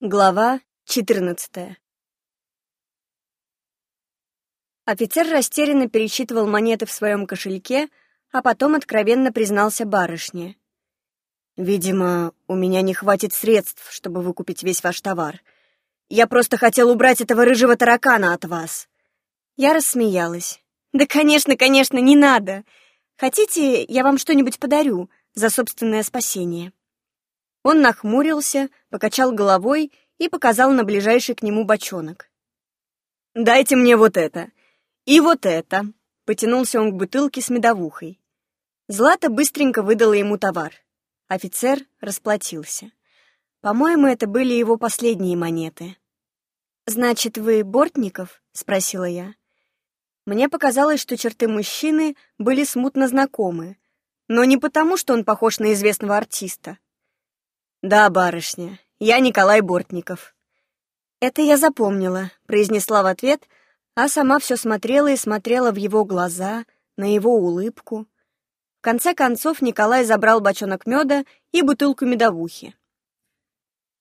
Глава 14 Офицер растерянно пересчитывал монеты в своем кошельке, а потом откровенно признался барышне. «Видимо, у меня не хватит средств, чтобы выкупить весь ваш товар. Я просто хотел убрать этого рыжего таракана от вас». Я рассмеялась. «Да, конечно, конечно, не надо. Хотите, я вам что-нибудь подарю за собственное спасение?» Он нахмурился, покачал головой и показал на ближайший к нему бочонок. «Дайте мне вот это. И вот это». Потянулся он к бутылке с медовухой. Злата быстренько выдала ему товар. Офицер расплатился. По-моему, это были его последние монеты. «Значит, вы Бортников?» — спросила я. Мне показалось, что черты мужчины были смутно знакомы, но не потому, что он похож на известного артиста. «Да, барышня, я Николай Бортников». «Это я запомнила», — произнесла в ответ, а сама все смотрела и смотрела в его глаза, на его улыбку. В конце концов Николай забрал бочонок меда и бутылку медовухи.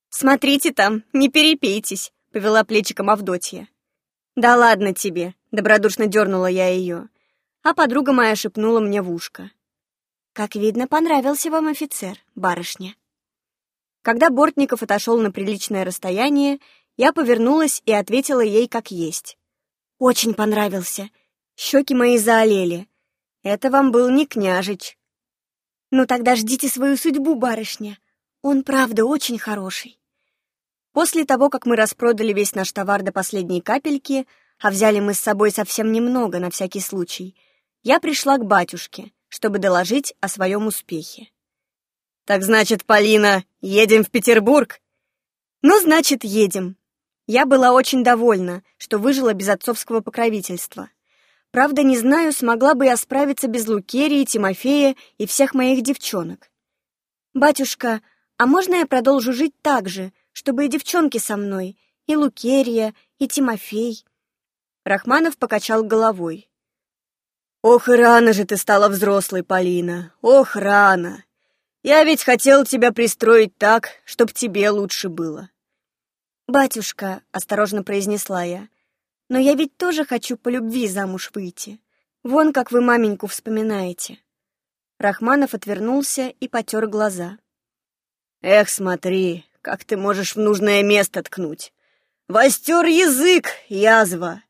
«Смотрите там, не перепейтесь», — повела плечиком Авдотья. «Да ладно тебе», — добродушно дернула я ее, а подруга моя шепнула мне в ушко. «Как видно, понравился вам офицер, барышня». Когда Бортников отошел на приличное расстояние, я повернулась и ответила ей как есть. «Очень понравился. Щеки мои заолели. Это вам был не княжич». «Ну тогда ждите свою судьбу, барышня. Он, правда, очень хороший». После того, как мы распродали весь наш товар до последней капельки, а взяли мы с собой совсем немного на всякий случай, я пришла к батюшке, чтобы доложить о своем успехе. «Так значит, Полина, едем в Петербург?» «Ну, значит, едем». Я была очень довольна, что выжила без отцовского покровительства. Правда, не знаю, смогла бы я справиться без Лукерии, Тимофея и всех моих девчонок. «Батюшка, а можно я продолжу жить так же, чтобы и девчонки со мной, и Лукерия, и Тимофей?» Рахманов покачал головой. «Ох, рано же ты стала взрослой, Полина, ох, рано!» Я ведь хотел тебя пристроить так, чтоб тебе лучше было. «Батюшка», — осторожно произнесла я, — «но я ведь тоже хочу по любви замуж выйти. Вон как вы маменьку вспоминаете». Рахманов отвернулся и потер глаза. «Эх, смотри, как ты можешь в нужное место ткнуть. Востер язык, язва!»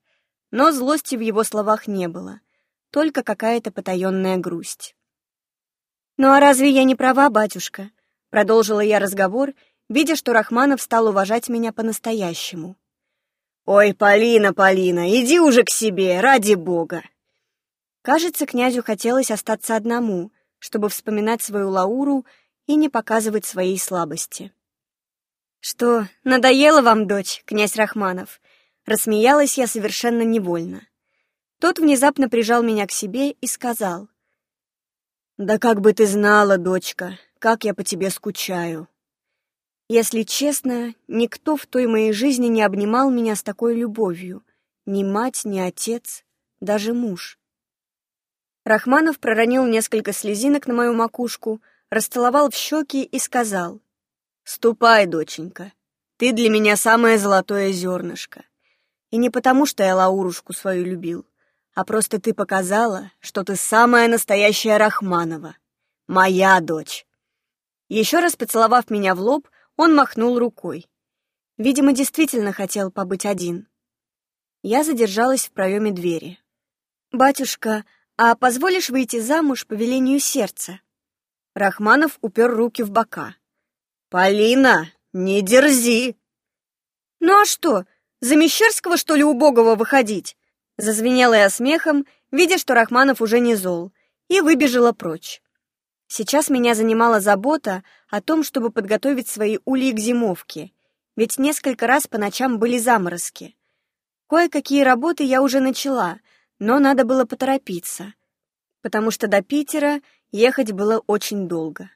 Но злости в его словах не было, только какая-то потаенная грусть. «Ну а разве я не права, батюшка?» Продолжила я разговор, видя, что Рахманов стал уважать меня по-настоящему. «Ой, Полина, Полина, иди уже к себе, ради бога!» Кажется, князю хотелось остаться одному, чтобы вспоминать свою Лауру и не показывать своей слабости. «Что, надоело вам, дочь, князь Рахманов?» Рассмеялась я совершенно невольно. Тот внезапно прижал меня к себе и сказал — «Да как бы ты знала, дочка, как я по тебе скучаю!» Если честно, никто в той моей жизни не обнимал меня с такой любовью. Ни мать, ни отец, даже муж. Рахманов проронил несколько слезинок на мою макушку, расцеловал в щеки и сказал, «Ступай, доченька, ты для меня самое золотое зернышко. И не потому, что я Лаурушку свою любил, а просто ты показала, что ты самая настоящая Рахманова, моя дочь. Еще раз поцеловав меня в лоб, он махнул рукой. Видимо, действительно хотел побыть один. Я задержалась в проеме двери. «Батюшка, а позволишь выйти замуж по велению сердца?» Рахманов упер руки в бока. «Полина, не дерзи!» «Ну а что, за Мещерского, что ли, убогого выходить? Зазвенела я смехом, видя, что Рахманов уже не зол, и выбежала прочь. Сейчас меня занимала забота о том, чтобы подготовить свои ульи к зимовке, ведь несколько раз по ночам были заморозки. Кое-какие работы я уже начала, но надо было поторопиться, потому что до Питера ехать было очень долго.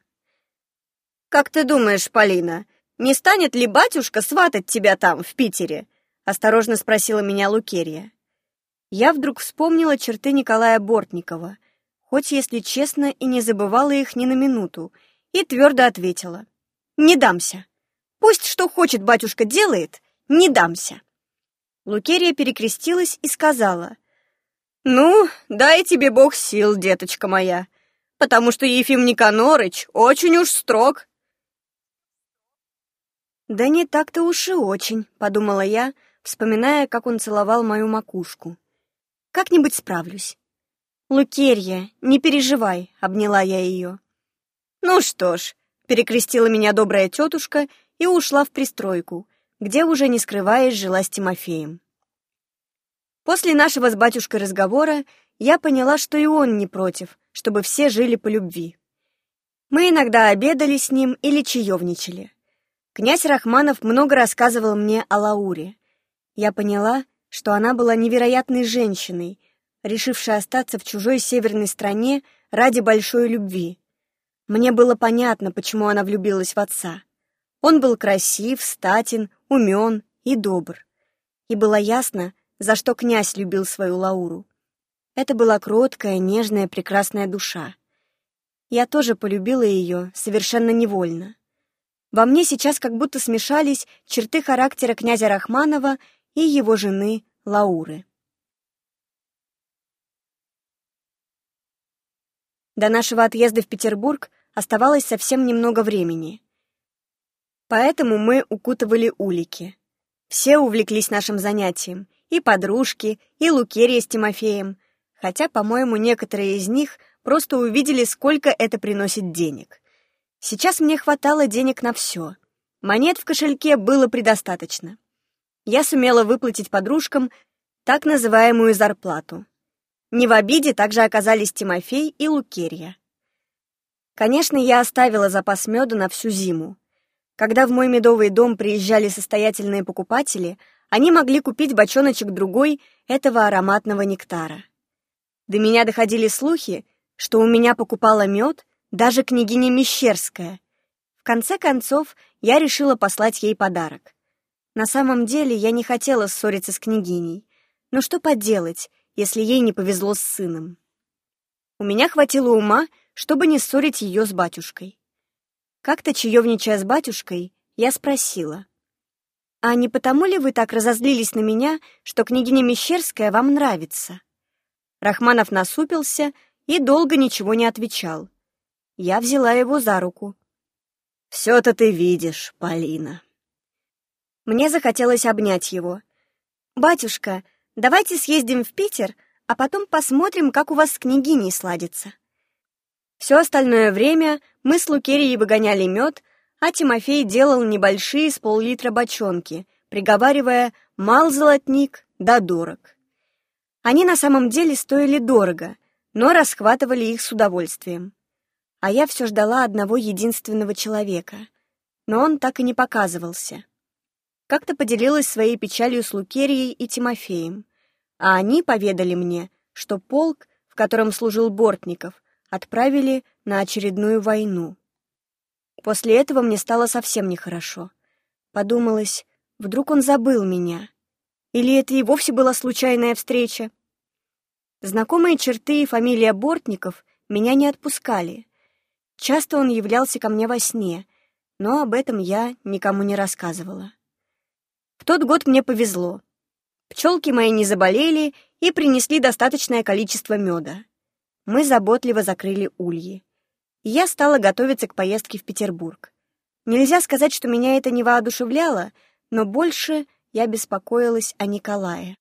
«Как ты думаешь, Полина, не станет ли батюшка сватать тебя там, в Питере?» — осторожно спросила меня Лукерия я вдруг вспомнила черты Николая Бортникова, хоть, если честно, и не забывала их ни на минуту, и твердо ответила. «Не дамся. Пусть что хочет батюшка делает, не дамся. Лукерия перекрестилась и сказала, «Ну, дай тебе Бог сил, деточка моя, потому что Ефим Никонорыч очень уж строг». «Да не так-то уж и очень», — подумала я, вспоминая, как он целовал мою макушку. «Как-нибудь справлюсь». «Лукерья, не переживай», — обняла я ее. «Ну что ж», — перекрестила меня добрая тетушка и ушла в пристройку, где уже не скрываясь жила с Тимофеем. После нашего с батюшкой разговора я поняла, что и он не против, чтобы все жили по любви. Мы иногда обедали с ним или чаевничали. Князь Рахманов много рассказывал мне о Лауре. Я поняла, что она была невероятной женщиной, решившей остаться в чужой северной стране ради большой любви. Мне было понятно, почему она влюбилась в отца. Он был красив, статен, умен и добр. И было ясно, за что князь любил свою Лауру. Это была кроткая, нежная, прекрасная душа. Я тоже полюбила ее совершенно невольно. Во мне сейчас как будто смешались черты характера князя Рахманова и его жены Лауры. До нашего отъезда в Петербург оставалось совсем немного времени. Поэтому мы укутывали улики. Все увлеклись нашим занятием, и подружки, и Лукерия с Тимофеем, хотя, по-моему, некоторые из них просто увидели, сколько это приносит денег. Сейчас мне хватало денег на все. Монет в кошельке было предостаточно. Я сумела выплатить подружкам так называемую зарплату. Не в обиде также оказались Тимофей и Лукерья. Конечно, я оставила запас меда на всю зиму. Когда в мой медовый дом приезжали состоятельные покупатели, они могли купить бочоночек другой этого ароматного нектара. До меня доходили слухи, что у меня покупала мед даже княгиня Мещерская. В конце концов, я решила послать ей подарок. На самом деле, я не хотела ссориться с княгиней. Но что поделать, если ей не повезло с сыном? У меня хватило ума, чтобы не ссорить ее с батюшкой. Как-то чаевничая с батюшкой, я спросила. «А не потому ли вы так разозлились на меня, что княгиня Мещерская вам нравится?» Рахманов насупился и долго ничего не отвечал. Я взяла его за руку. «Все-то ты видишь, Полина». Мне захотелось обнять его. «Батюшка, давайте съездим в Питер, а потом посмотрим, как у вас с княгиней сладится». Все остальное время мы с Лукерией выгоняли мед, а Тимофей делал небольшие с пол-литра бочонки, приговаривая «мал золотник, да дорог». Они на самом деле стоили дорого, но расхватывали их с удовольствием а я все ждала одного единственного человека. Но он так и не показывался. Как-то поделилась своей печалью с Лукерией и Тимофеем, а они поведали мне, что полк, в котором служил Бортников, отправили на очередную войну. После этого мне стало совсем нехорошо. Подумалось, вдруг он забыл меня. Или это и вовсе была случайная встреча? Знакомые черты и фамилия Бортников меня не отпускали. Часто он являлся ко мне во сне, но об этом я никому не рассказывала. В тот год мне повезло. Пчелки мои не заболели и принесли достаточное количество меда. Мы заботливо закрыли ульи. Я стала готовиться к поездке в Петербург. Нельзя сказать, что меня это не воодушевляло, но больше я беспокоилась о Николае.